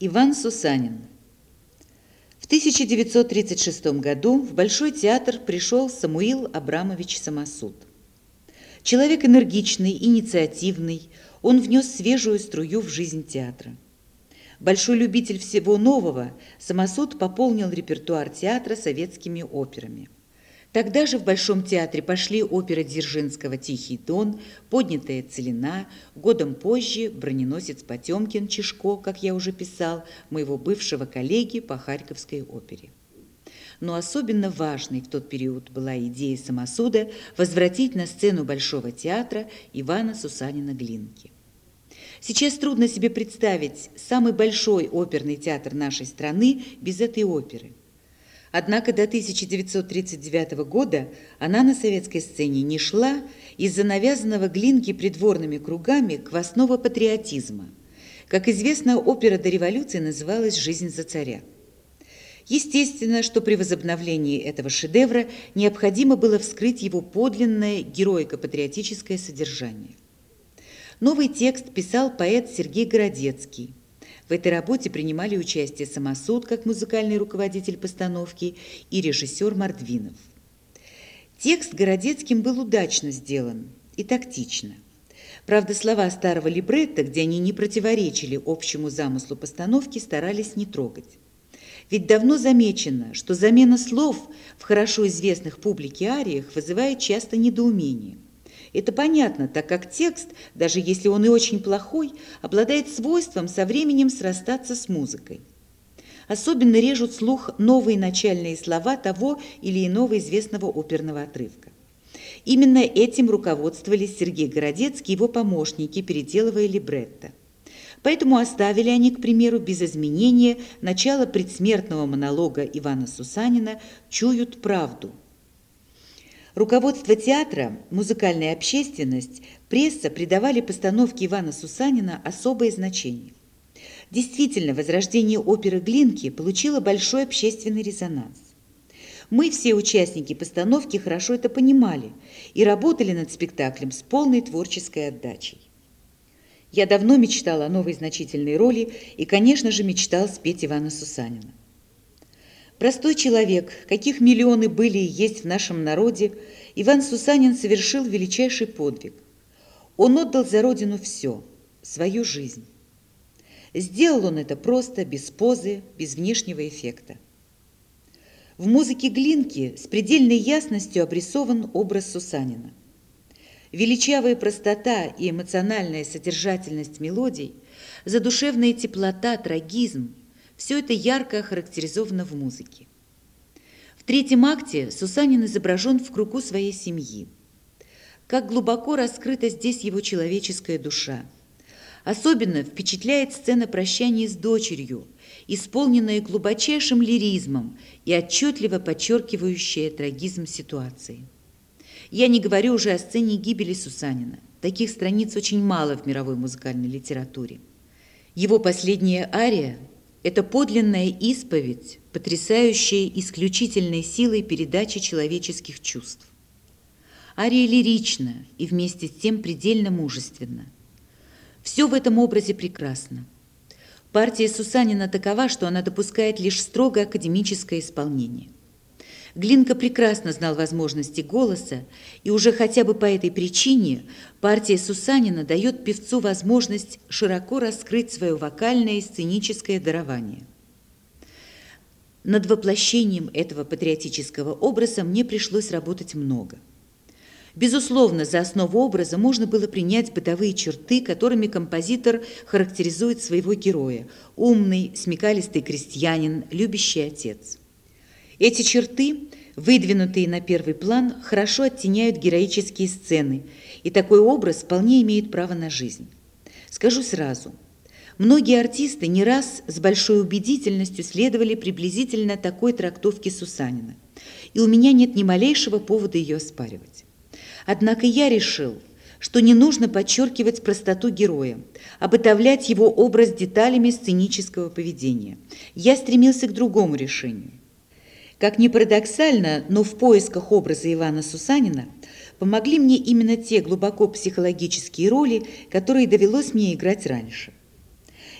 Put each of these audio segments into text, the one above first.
Иван Сусанин. В 1936 году в Большой театр пришел Самуил Абрамович Самосуд. Человек энергичный, инициативный, он внес свежую струю в жизнь театра. Большой любитель всего нового, Самосуд пополнил репертуар театра советскими операми. Тогда же в Большом театре пошли оперы Дзержинского «Тихий дон», «Поднятая целина», годом позже «Броненосец Потемкин» Чешко, как я уже писал, моего бывшего коллеги по Харьковской опере. Но особенно важной в тот период была идея самосуда возвратить на сцену Большого театра Ивана Сусанина-Глинки. Сейчас трудно себе представить самый большой оперный театр нашей страны без этой оперы – Однако до 1939 года она на советской сцене не шла из-за навязанного Глинки придворными кругами квасного патриотизма. Как известно, опера до революции называлась «Жизнь за царя». Естественно, что при возобновлении этого шедевра необходимо было вскрыть его подлинное героико-патриотическое содержание. Новый текст писал поэт Сергей Городецкий – в этой работе принимали участие Самосуд как музыкальный руководитель постановки и режиссер Мордвинов. Текст Городецким был удачно сделан и тактично. Правда, слова старого либретто, где они не противоречили общему замыслу постановки, старались не трогать. Ведь давно замечено, что замена слов в хорошо известных публике ариях вызывает часто недоумение. Это понятно, так как текст, даже если он и очень плохой, обладает свойством со временем срастаться с музыкой. Особенно режут слух новые начальные слова того или иного известного оперного отрывка. Именно этим руководствовались Сергей Городецкий и его помощники, переделывая либретто. Поэтому оставили они, к примеру, без изменения начало предсмертного монолога Ивана Сусанина «Чуют правду», Руководство театра, музыкальная общественность, пресса придавали постановке Ивана Сусанина особое значение. Действительно, возрождение оперы Глинки получило большой общественный резонанс. Мы, все участники постановки, хорошо это понимали и работали над спектаклем с полной творческой отдачей. Я давно мечтал о новой значительной роли и, конечно же, мечтал спеть Ивана Сусанина. Простой человек, каких миллионы были и есть в нашем народе, Иван Сусанин совершил величайший подвиг. Он отдал за родину все, свою жизнь. Сделал он это просто, без позы, без внешнего эффекта. В музыке Глинки с предельной ясностью обрисован образ Сусанина. Величавая простота и эмоциональная содержательность мелодий, задушевная теплота, трагизм – все это ярко охарактеризовано в музыке. В третьем акте Сусанин изображен в кругу своей семьи. Как глубоко раскрыта здесь его человеческая душа. Особенно впечатляет сцена прощания с дочерью, исполненная глубочайшим лиризмом и отчетливо подчеркивающая трагизм ситуации. Я не говорю уже о сцене гибели Сусанина. Таких страниц очень мало в мировой музыкальной литературе. Его последняя ария это подлинная исповедь, потрясающая исключительной силой передачи человеческих чувств. Ария лирична и вместе с тем предельно мужественна. Все в этом образе прекрасно. Партия Сусанина такова, что она допускает лишь строго академическое исполнение. Глинка прекрасно знал возможности голоса, и уже хотя бы по этой причине партия Сусанина дает певцу возможность широко раскрыть свое вокальное и сценическое дарование. Над воплощением этого патриотического образа мне пришлось работать много. Безусловно, за основу образа можно было принять бытовые черты, которыми композитор характеризует своего героя – умный, смекалистый крестьянин, любящий отец – эти черты, выдвинутые на первый план, хорошо оттеняют героические сцены, и такой образ вполне имеет право на жизнь. Скажу сразу, многие артисты не раз с большой убедительностью следовали приблизительно такой трактовке Сусанина, и у меня нет ни малейшего повода ее оспаривать. Однако я решил, что не нужно подчеркивать простоту героя, обытовлять его образ деталями сценического поведения. Я стремился к другому решению – как ни парадоксально, но в поисках образа Ивана Сусанина помогли мне именно те глубоко психологические роли, которые довелось мне играть раньше.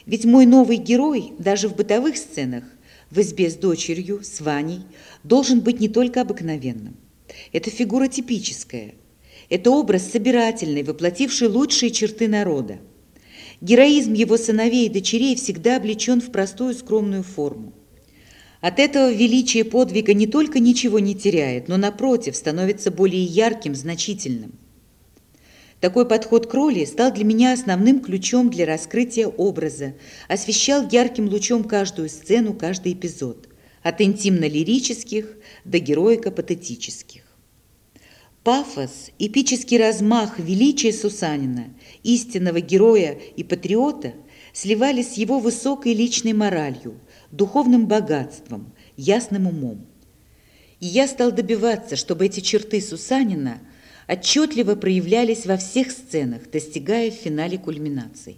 Ведь мой новый герой даже в бытовых сценах, в избе с дочерью, с Ваней, должен быть не только обыкновенным. Это фигура типическая. Это образ собирательный, воплотивший лучшие черты народа. Героизм его сыновей и дочерей всегда облечен в простую скромную форму. От этого величие подвига не только ничего не теряет, но, напротив, становится более ярким, значительным. Такой подход к роли стал для меня основным ключом для раскрытия образа, освещал ярким лучом каждую сцену, каждый эпизод, от интимно-лирических до героико-патетических. Пафос, эпический размах величия Сусанина, истинного героя и патриота сливались с его высокой личной моралью, духовным богатством, ясным умом. И я стал добиваться, чтобы эти черты Сусанина – отчетливо проявлялись во всех сценах, достигая в финале кульминации.